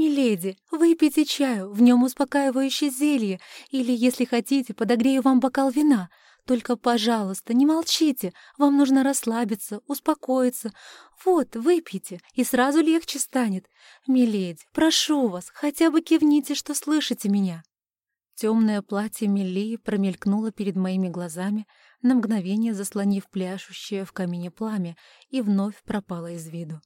«Миледи, выпейте чаю, в нем успокаивающее зелье, или, если хотите, подогрею вам бокал вина. Только, пожалуйста, не молчите, вам нужно расслабиться, успокоиться. Вот, выпейте, и сразу легче станет. Миледи, прошу вас, хотя бы кивните, что слышите меня». Темное платье Мелии промелькнуло перед моими глазами, на мгновение заслонив пляшущее в камине пламя, и вновь пропало из виду.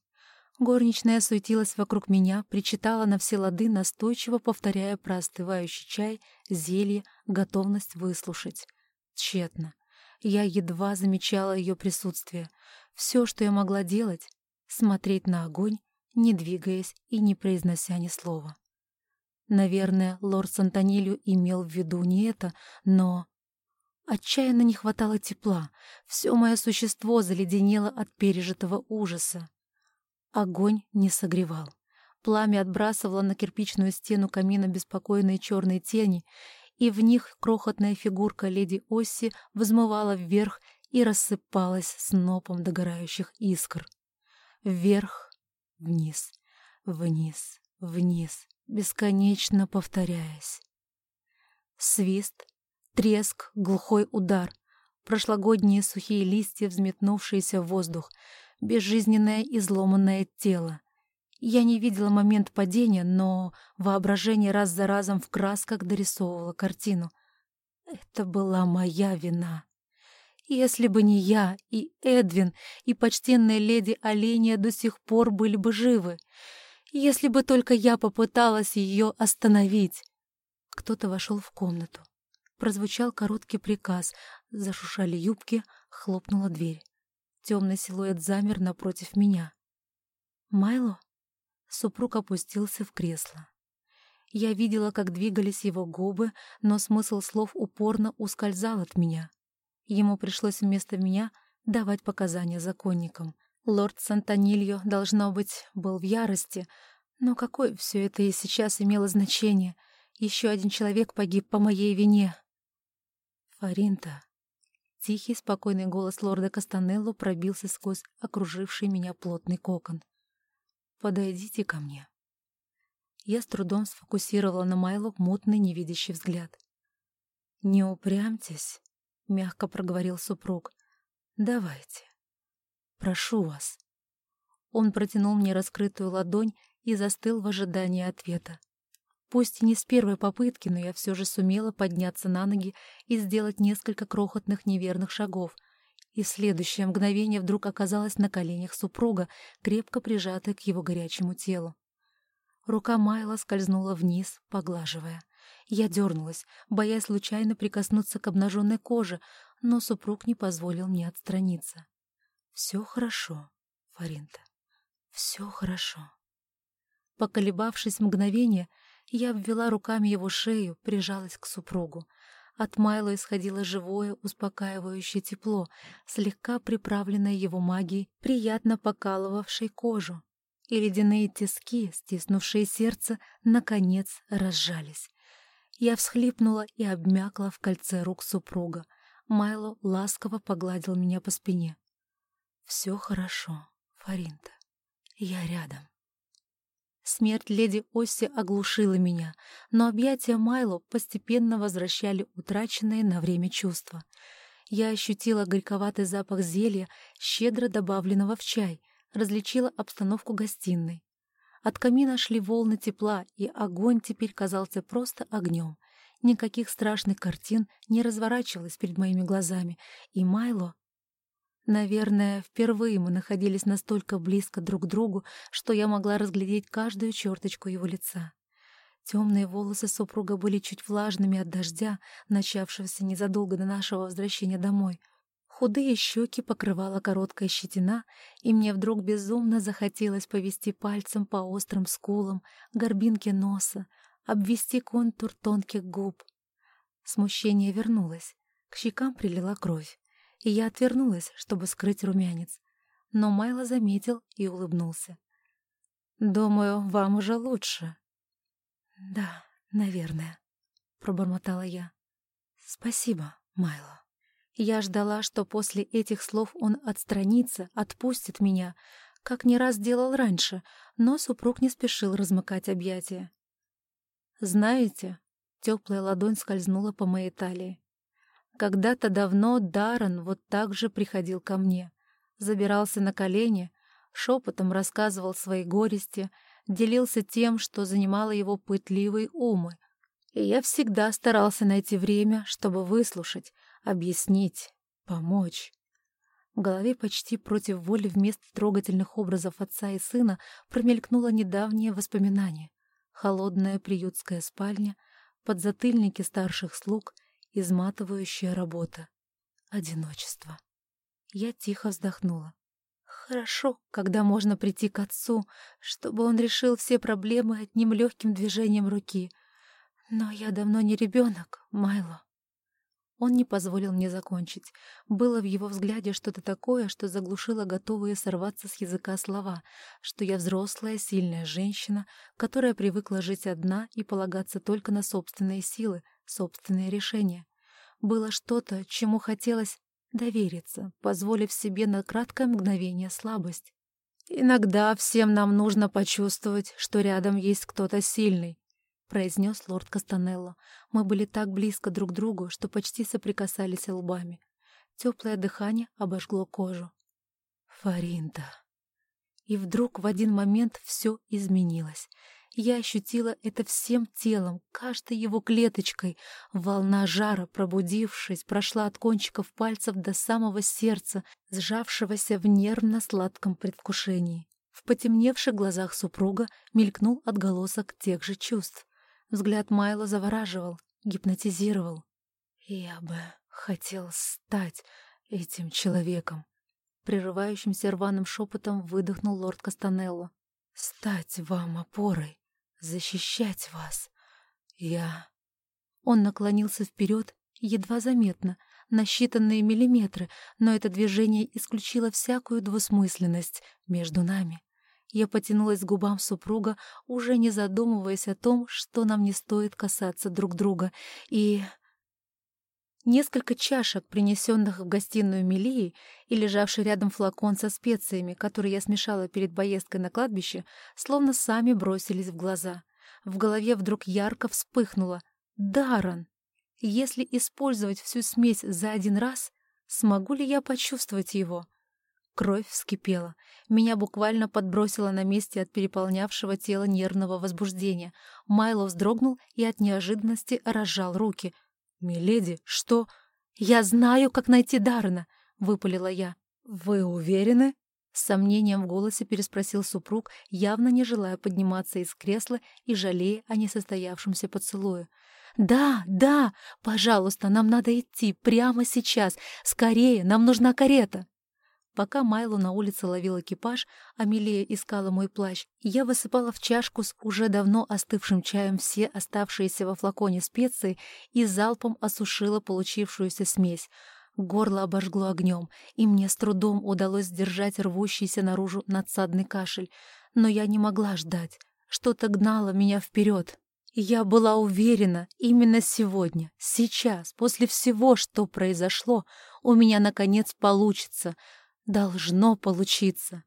Горничная суетилась вокруг меня, причитала на все лады, настойчиво повторяя про остывающий чай, зелье, готовность выслушать. Тщетно. Я едва замечала ее присутствие. Все, что я могла делать — смотреть на огонь, не двигаясь и не произнося ни слова. Наверное, лорд Сантонилю имел в виду не это, но... Отчаянно не хватало тепла. Все мое существо заледенело от пережитого ужаса. Огонь не согревал. Пламя отбрасывало на кирпичную стену камина беспокойные черные тени, и в них крохотная фигурка леди Осси взмывала вверх и рассыпалась снопом догорающих искр. Вверх, вниз, вниз, вниз, бесконечно повторяясь. Свист, треск, глухой удар, прошлогодние сухие листья, взметнувшиеся в воздух — безжизненное изломанное тело. Я не видела момент падения, но воображение раз за разом в красках дорисовывало картину. Это была моя вина. Если бы не я, и Эдвин, и почтенная леди Оленя до сих пор были бы живы. Если бы только я попыталась ее остановить. Кто-то вошел в комнату. Прозвучал короткий приказ, зашушали юбки, хлопнула дверь. Темный силуэт замер напротив меня. «Майло?» Супруг опустился в кресло. Я видела, как двигались его губы, но смысл слов упорно ускользал от меня. Ему пришлось вместо меня давать показания законникам. Лорд Сантонильо, должно быть, был в ярости, но какое все это и сейчас имело значение? Еще один человек погиб по моей вине. Фаринта, Тихий, спокойный голос лорда Кастанелло пробился сквозь окруживший меня плотный кокон. «Подойдите ко мне». Я с трудом сфокусировала на Майлу мутный невидящий взгляд. «Не упрямьтесь», — мягко проговорил супруг. «Давайте. Прошу вас». Он протянул мне раскрытую ладонь и застыл в ожидании ответа. Пусть и не с первой попытки, но я все же сумела подняться на ноги и сделать несколько крохотных неверных шагов. И в следующее мгновение вдруг оказалась на коленях супруга, крепко прижатая к его горячему телу. Рука Майла скользнула вниз, поглаживая. Я дернулась, боясь случайно прикоснуться к обнаженной коже, но супруг не позволил мне отстраниться. «Все хорошо, Фаринта, все хорошо». Поколебавшись мгновение, я обвела руками его шею, прижалась к супругу. От Майла исходило живое, успокаивающее тепло, слегка приправленное его магией, приятно покалывавшей кожу. И ледяные тиски, стиснувшие сердце, наконец разжались. Я всхлипнула и обмякла в кольце рук супруга. Майло ласково погладил меня по спине. «Все хорошо, Фаринта. Я рядом». Смерть леди Осси оглушила меня, но объятия Майло постепенно возвращали утраченные на время чувства. Я ощутила горьковатый запах зелья, щедро добавленного в чай, различила обстановку гостиной. От камина шли волны тепла, и огонь теперь казался просто огнем. Никаких страшных картин не разворачивалось перед моими глазами, и Майло Наверное, впервые мы находились настолько близко друг к другу, что я могла разглядеть каждую черточку его лица. Темные волосы супруга были чуть влажными от дождя, начавшегося незадолго до нашего возвращения домой. Худые щеки покрывала короткая щетина, и мне вдруг безумно захотелось повести пальцем по острым скулам, горбинке носа, обвести контур тонких губ. Смущение вернулось, к щекам прилила кровь и я отвернулась, чтобы скрыть румянец. Но Майло заметил и улыбнулся. «Думаю, вам уже лучше». «Да, наверное», — пробормотала я. «Спасибо, Майло». Я ждала, что после этих слов он отстранится, отпустит меня. как не раз делал раньше, но супруг не спешил размыкать объятия. «Знаете...» — теплая ладонь скользнула по моей талии. «Когда-то давно Даррен вот так же приходил ко мне, забирался на колени, шепотом рассказывал свои горести, делился тем, что занимало его пытливый умы, и я всегда старался найти время, чтобы выслушать, объяснить, помочь. В голове почти против воли вместо трогательных образов отца и сына промелькнуло недавнее воспоминание. Холодная приютская спальня, подзатыльники старших слуг, изматывающая работа. Одиночество. Я тихо вздохнула. Хорошо, когда можно прийти к отцу, чтобы он решил все проблемы одним легким движением руки. Но я давно не ребенок, Майло. Он не позволил мне закончить. Было в его взгляде что-то такое, что заглушило готовые сорваться с языка слова, что я взрослая, сильная женщина, которая привыкла жить одна и полагаться только на собственные силы, собственные решения. Было что-то, чему хотелось довериться, позволив себе на краткое мгновение слабость. «Иногда всем нам нужно почувствовать, что рядом есть кто-то сильный», — произнес лорд Кастанелло. Мы были так близко друг к другу, что почти соприкасались лбами. Теплое дыхание обожгло кожу. «Фаринта!» И вдруг в один момент все изменилось. Я ощутила это всем телом, каждой его клеточкой. Волна жара, пробудившись, прошла от кончиков пальцев до самого сердца, сжавшегося в нервно-сладком предвкушении. В потемневших глазах супруга мелькнул отголосок тех же чувств. Взгляд Майла завораживал, гипнотизировал. «Я бы хотел стать этим человеком», — прерывающимся рваным шепотом выдохнул лорд Кастанелло. «Стать вам опорой, защищать вас. Я...» Он наклонился вперед, едва заметно, на считанные миллиметры, но это движение исключило всякую двусмысленность между нами. Я потянулась к губам супруга, уже не задумываясь о том, что нам не стоит касаться друг друга, и... Несколько чашек, принесенных в гостиную Мелии, и лежавший рядом флакон со специями, которые я смешала перед поездкой на кладбище, словно сами бросились в глаза. В голове вдруг ярко вспыхнуло. Даран! Если использовать всю смесь за один раз, смогу ли я почувствовать его? Кровь вскипела. Меня буквально подбросило на месте от переполнявшего тела нервного возбуждения. Майло вздрогнул и от неожиданности разжал руки. «Миледи, что?» «Я знаю, как найти Даррена!» — выпалила я. «Вы уверены?» С сомнением в голосе переспросил супруг, явно не желая подниматься из кресла и жалея о несостоявшемся поцелуе. «Да, да! Пожалуйста, нам надо идти прямо сейчас! Скорее, нам нужна карета!» Пока Майло на улице ловил экипаж, Амелия искала мой плащ, я высыпала в чашку с уже давно остывшим чаем все оставшиеся во флаконе специи и залпом осушила получившуюся смесь. Горло обожгло огнем, и мне с трудом удалось сдержать рвущийся наружу надсадный кашель. Но я не могла ждать. Что-то гнало меня вперед. Я была уверена, именно сегодня, сейчас, после всего, что произошло, у меня, наконец, получится — Должно получиться.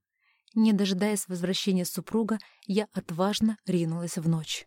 Не дожидаясь возвращения супруга, я отважно ринулась в ночь.